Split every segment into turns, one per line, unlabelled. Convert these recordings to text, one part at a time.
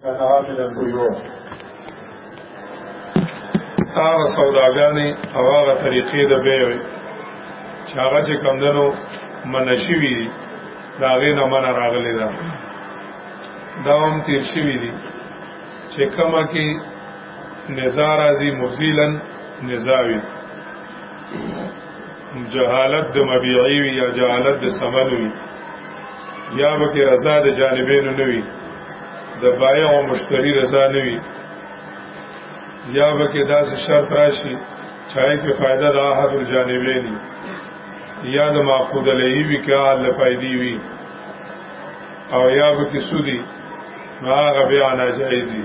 قطعات البيوع هغه سوداګانې او هغه طریقې د بیع چې هغه چې کمدنو منشي وي دا غي نه من راغلي دا دا هم تیر شي وي چې کما کې نزار ازي مزیلن نزاوی جهالت د مبيعي وي یا جهالت د سمن وي یا به کې رضا د جانبینو نه وي د بایع او مشتری رضا نه وي یا به کې داسې شرط راشي چاہے کې فائدہ د احد الجانبین یا د معقود علیه وی کې اهل فائدې وي او یا به کې سودی ما غبیا ناجایزي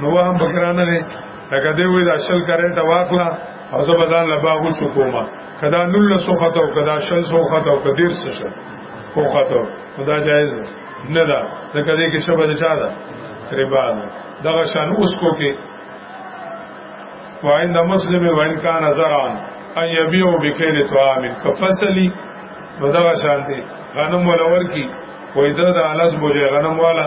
نو هم بکرانه نه لکه دی وی دا شل کرے ته واخلا او زه بدان لا باغ شو کوما کدا نل سو خطو کدا شل سو خطو کدیر سو شل کو خطو خدا جایز نه دا لکه دی کې شبه چا دا ربا دا دغه شان اوس کو کې وعند مسلم وان کان زرعن ان یبیو بکیل طعام کفصلی نو دغه شان دی غنم ولور کی وې دا د الز بوجه غنم والا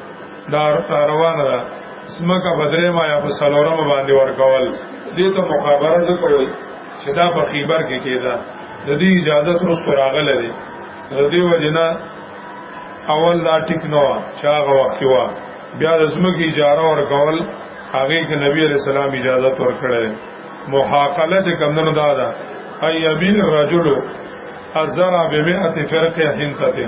دا روانه ده سمکه بدرې ما یا په سلورم باندې ورکول دې ته مخابره ده کوي چې دا په خیبر کې کېده د دې اجازه تر اوسه راغله ده د دې وجنا اول دا ټیک نو چې هغه وخت کې و بیا د سمکه اجاره ورکول هغه کې نبی عليه السلام اجازه ورکړه محاقله چې کمندونو دا ده اي يمين الرجل الزرع بمئة فرقه حنطه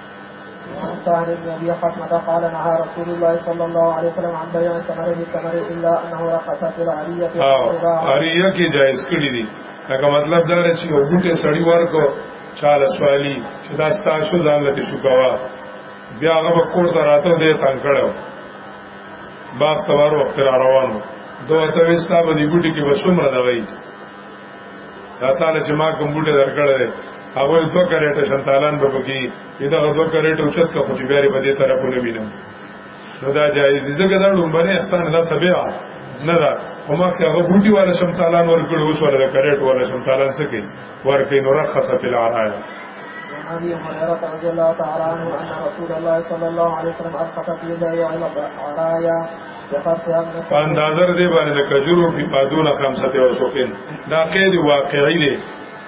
عن ابن ابي حكمه قال نهى رسول الله صلى الله عليه وسلم عن بيع الثمر بالثمر الا انه رخص في
العريه عريه کې جائز کړی دي هغه مطلب دا چې یو بوټه سړی ورکو چاله سوالی چې دا ستاسو ځان لته شو کوا بیا هغه کور ته راته دې تنگ کړو باس تبار وخت را روانو دوه ته وستا به دی بوټي کې وسوم را دوي دا تعالی چې ما کوم بوټه درکړل هغه دو کریټه شنتالان به بګي دا دو کریټه اوچت کا کوټي بیاري په دې طرفونه وینم نو دا جایز دي ځکه دا لومبنه استان دا سبیا نه دا کومه هغه بوټي والا شنتالان ورکړ اوس ولا کریټ والا شنتالان سکي ورکې نو رخصه په لار
آیا ابي هريره رضي الله تعالى عنه ان رسول الله صلى الله عليه وسلم اسقط في يديه على رايه
په اندازه دې باندې د کجورو په پادونه خمسه او سوکین دا قید واقعي دی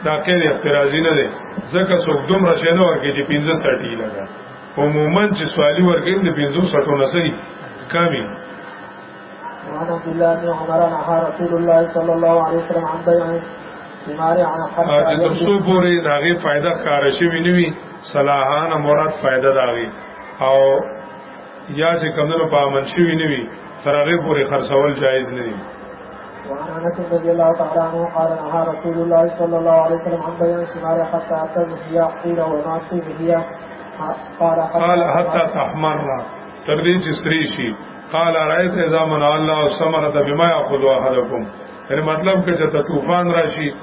دا قید اعتراضي نه دی ځکه څوک دومره شنه ورکې چې 15 سټی لګا عموما چې سوالی ورکې د 15 سټو نه سي کمی
وعن عبد الله بن عمر نهى رسول الله صلى الله عليه وسلم عن بيع ثمار عن حتى
اځه تر څو پورې داغه فائدہ کار شي ویني صلاحان مراد فائدہ داوي او یا چې کمونو په عمل شوی نه وي تر هغه پورې خرڅول جایز نه دي
وعن انس رضي الله تعالى عنه قال نهى رسول الله صلى الله عليه وسلم عن بيع الثمار حتى اتى الرياء قيل وما في الرياء
قال قال حتى تحمر تر دې چې سری شي قال رايت اذا من الله ثمرت بما ياخذ احدكم یعنی مطلب کې چې طوفان راشي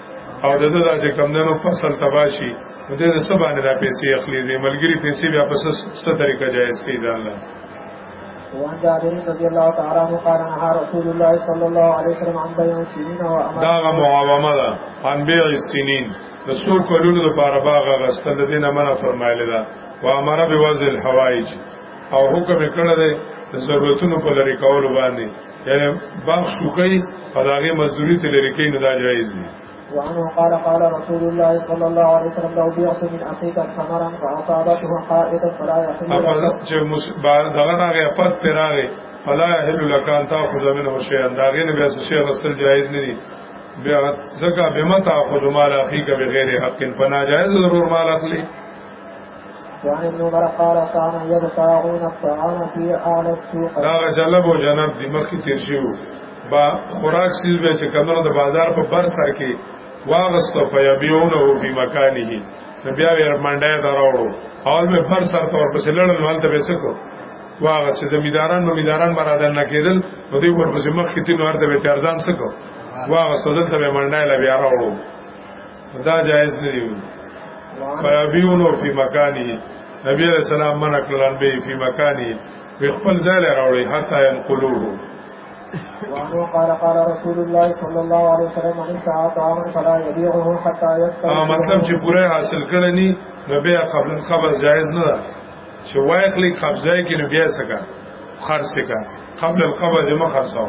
او دغه د کمندونو فصل تباشي نو دې څه باندې دا پیسې اخلي دې ملګری پیسې بیا په څه طریقه جایز کوي ځان له
وعن جابر رضي الله تعالى عنه قال نهى رسول الله صلى الله عليه وسلم عن بيع السنين وامر
دا معاومه ده عن بيع السنين د سو کولونو لپاره باغ غستل د دینه منع فرمایلی دا و امر به وزن الحوائج او حکم کړه ده د ضرورتونو په لری کول باندې یعنی باغ شوکې په داغه مزدوری ته لری کې نه دا جایز دي
وعنه قال قال رسول الله صلى الله عليه وسلم لو بيعت من أخيك ثمرا فأصابته حائطا فلا يحل
لك أفضل چې دغه راغی پد پر راغی فلا يحل لك أن تأخذ منه شيئا دا غیر بیا څه شی رسل جایز نه دي بیا ځکه بمتا خود مال اخیک بغیر حق پنا جایز ضرور مال اخلي
وعن ابن عمر قال كان يبتاعون الطعام في اعلى السوق
دا جلب او جنب د مخکې تیر شو با خوراک سیز به چې کمنو د بازار په بر سر کې واغستو په یبیونه او په مکانه نو بیا یې منډه دراوړو اول به بر سر تور په سلړل مال ته وسکو واغ چې زمیداران نو میداران برادر نه کېدل نو دوی ورپسې مخ کې تین ورته به ترزان سکو واغ سودل ته منډه لبیا راوړو دا جائز نه دی فیبیونو فی مکانی نبی علیہ السلام منع کلن بی فی مکانی وی خپل ځای له راوړي حتا ينقلوه
وعنه قال قال رسول الله صلى الله عليه وسلم ان ساعه طعاما فلا يبيعه حتى يستوي اه
مطلب چې پوره حاصل کړی ني نو بیا قبل خبر جائز نه ده چې وایخلی قبضه کې نو بیا سکا خرڅ کا قبل القبض ما خرڅاو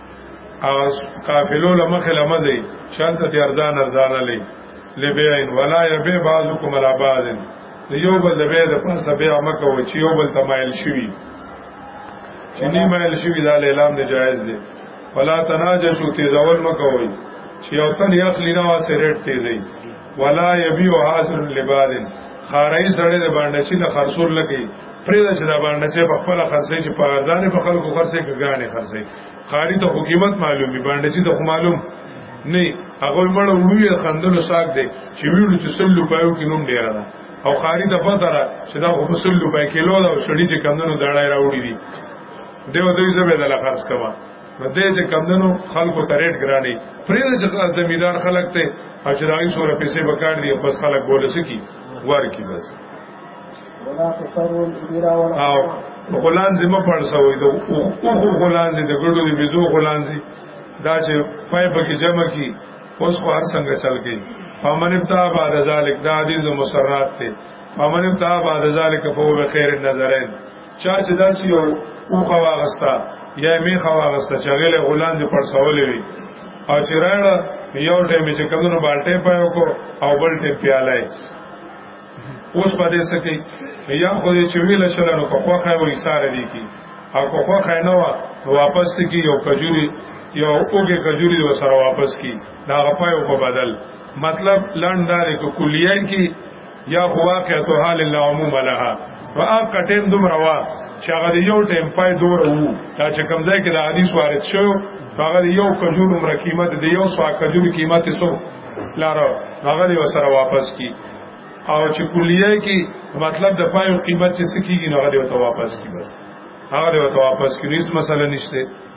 او قافلو لمخ لمزي شانت دي ارزان ارزان لي لبيعين ولا يبي بعضكم على بعض یو بل د بیا د پاسه بیا مکه و چې یو بل تمایل شوی چې نه مایل شوی دا اعلان دی جایز دی ولا تناجشو تیزول مکه وای چې یو تن یخلی نه واسه ریټ تیزی ولا یبیع حاصل لباد خارای سړی د باندې چې نه خرصول لګي پرې د چې د باندې چې په خپل خرڅې چې په ارزان په خلکو خرڅې کې غانې خرڅې خاري ته حکومت معلوم دی باندې چې د معلوم نه هغه مړ وړي خندل ساک دی چې ویل چې سل روپیو کې نوم ډیر ده او خاري د پته را چې دا خو سل روپې کیلو دا شړی چې کمندونو دړای راوړي دي دیو دوی زبې د لخرڅ کما نو دې چې کمندونو خلکو ته ریټ ګراني پرې چې زمیدار خلک ته اجرایي شو پیسې وکړ دي بس خلک بوله سکی ورکی بس او غلان زی ما پړ سوې دو او خو غلان زی د ګړو دی بيزو غلان زی دا چې پای په کې جمع کی اوس خو هر څنګه چل گئی فمن ابتدا بعد ذلک دا حدیث مسرات ته فمن ابتدا بعد ذلک فهو بخیر النظرین چا چې داسې یو اوخه واغسته یا میخه واغسته چې هغې له غولاندې پړسولې وي او چې راړه یو ټیم چې کمونو بالټې پایو کو او بل ټیم پیالای اوس په دې سکی یا خو دې چې ویل شل نو په خوخه وې ساره دي کی او په خوخه نه وا واپس کی یو کجوري یو اوګه کجوري و سره واپس کی دا غپایو په بدل مطلب لندارې کو کلیه کی یا خو واقعیت حال لا عموم لها په هغه ټیم دومره وا چې هغه یو ټیم پای دور وو دا چې کمزای کې د حدیث وارد شو هغه یو کجور عمر قیمت دی یو سوا کجور قیمت سو لاره هغه یې وسره واپس کی او چې کلیه کې مطلب د پای قیمت چې سکیږي نو هغه یې واپس کی بس هغه یې واپس کی هیڅ مسله نشته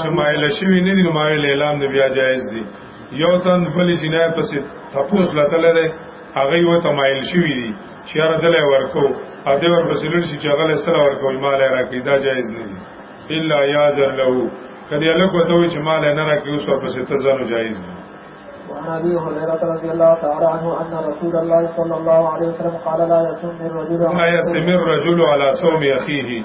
چې مایل شوی نه دی مایل اعلان دی بیا جایز دی یو تن بل جنای پسې تپوس لسل دی هغه یو ته مایل شوی دی چې هر دلې ورکو ا دې ور پسې لړ شي چې هغه سره ورکو مال راکې دا جایز نه دی الا یازر له کدی الله کو ته چې مال نه راکې اوس ور پسې تزانو جایز دی
وعن ابي هريره رضي الله تعالى عنه ان رسول الله صلى الله عليه وسلم قال لا يسم الرجل
لا يسم الرجل على صوم اخيه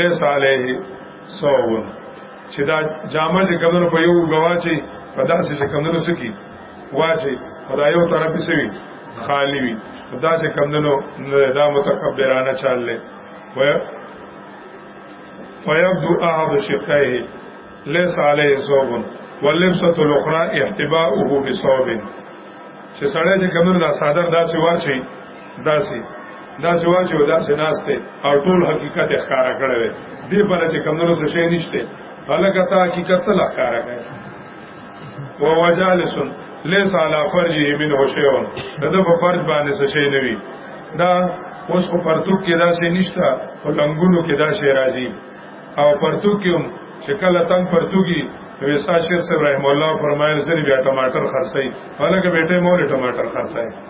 لیس علیه سوون چې دا جامه چې کمنو په یو غواچی په داسې چې کمنو سکی واچی خدای یو طرف سوي خالی وي دا چې کمنو دا متکبرانه چال لې وای فیبدو احد شقیه لیس علیه سوون واللبسه الاخرى احتباؤه بصوب چې سړی چې کمنو دا صادر داسې واچی داسې داسې واچې او داسې ناشته او ټول حقیقت ښکارا کړی وي دې پر چې کمونو څه شي نشته هلکه تا حقیقت څه ښکارا کوي او وجالسون لیس علی فرجه من هوشیون دغه په فرج باندې څه شي نه وي دا اوس په پرتوک کې داسې نشته او لنګونو کې داسې راځي او پرتوک کې چې کله تنگ پرتوګي ویسا شیر صاحب رحم الله فرمایل زری بیا ټماټر خرڅي هلکه بیٹه مور ټماټر خرڅي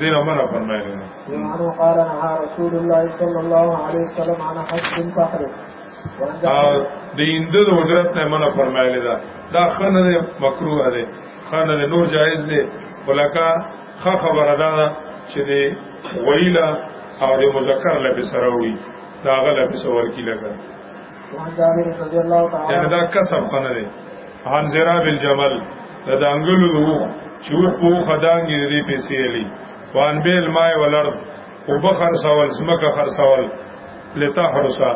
دین امر فرمایلی یعنی قال نهى رسول الله صلی الله علیه وسلم عن حج الفقر
د هندو د اجرت نه منع فرمایلی دا دا خنه ده مکروه ده خنه ده نور جایز ده ولکه خ خبره ده چې دی ویلا او د مذکر لپاره سره وي دا غل لپاره سوال کی لګا یعنی دا کسب خنه دی عن زراب الجمل دا د انګلو د وخ چې وخ په وخ دانګې دې پیسې علي وان بیل مای ولرد او بخر سوال زمکه خر سوال لتحرسا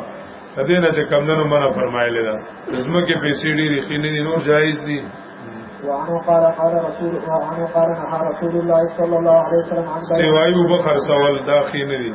دې نه چې کمندونو منه فرمایلی دا زمکه پیسې ډېری خینې نور جایز دي
وعنه قال قال رسول وعنه قال نهى رسول الله صلى الله عليه وسلم عن
سوايو بخر سوال داخل دي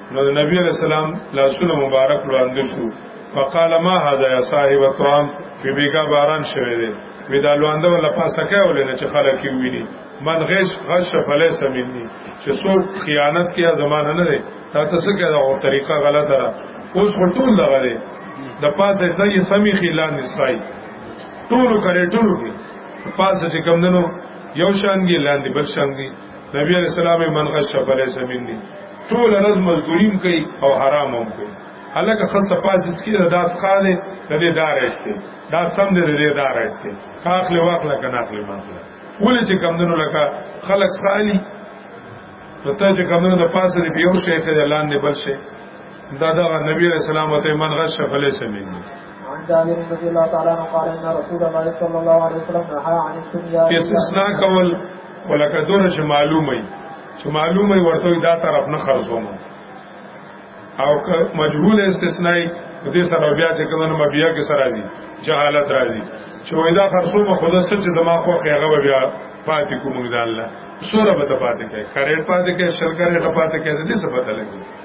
نو د نبی علیہ السلام لاسونه مبارک وړاندې شو فقال ما هذا يا صاحب الطعام في بيګا باران شوه دی وی دا لوانده ولا پاسه کې ولې نه چې خلک یې ویني من غش غش فلیس مني چې څوک خیانت کیا زمانه نه دی دا تاسو کې دا او طریقه غلطه ده اوس ټول دغه دی د پاسه ځای سمي خلان نسای ټول کرے ټول کې پاسه چې کم دنو یو شان دی لاندې بل شان دی نبی علیہ السلام من غش فلیس منی ټول رز مزدوریم کوي او حرام هم کوي هلکه خص پاسس کی دا داس قاله د دې دار ایسته دا سم دې دې دار ایسته کاخله واخله کنه اخله ماخله ولې چې کمندونو لکه خلق خالی نو ته چې کمندونو د پاسه دې یو شیخ دې لاندې بل شیخ دا دا نبی علیہ السلام ته من غش فلی سمین
عن جابر رضی اللہ تعالی عنہ قال ان رسول الله صلی الله علیه وسلم نهى عن الدنيا
استثناء کول ولکه دور چې معلومه چې معلومه ورته دا طرف نه خرجوم او مجهول استثناء دې سره بیا چې کله نو بیا کې سره راځي جهالت راځي چې وای دا خرصومه خود سره چې زما خو خیغه بیا پاتې کوم ځان له سوره به پاتې کوي کرېټ پاتې کوي شرکرې پاتې کوي دې څه پته لګي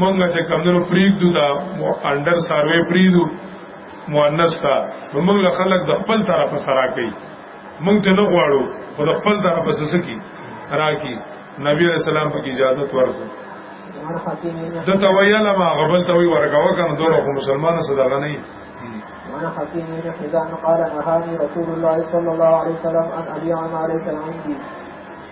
مونږ چې کمندونو پریږدو دا انډر سروي پریږدو مؤنث تا مونږ له خلک د خپل طرف سره کوي مونږ ته نه غواړو خو د خپل طرف سره سکی راکی نبی علیہ السلام په اجازه ورکړه د تویل ما غبل توي ورکاو کنه دوه خو مسلمان صدا غنی
وانا حكيم بن حزام قال نهاني رسول الله صلى الله عليه وسلم ان ابيع ما ليس عندي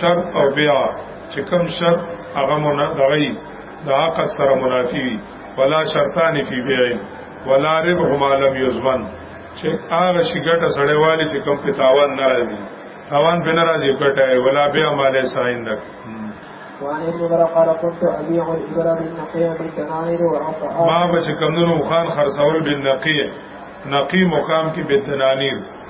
شر او بیا چې کوم شر هغه مونږ دغی د عقد سره منافی وي ولا شرطان فی بیع ولا ربح ما لم یزمن چې هغه شي ګټه سړی والی چې کوم په تاوان ناراضي تاوان په ناراضي ګټه ولا بیا مال ساين دک
وعن ابن عمر قال كنت ابيع الابل بالنقيه بالدنانير وعطاء
ما بچ کمنو خان خرڅول بالنقيه نقي مقام کې بالدنانير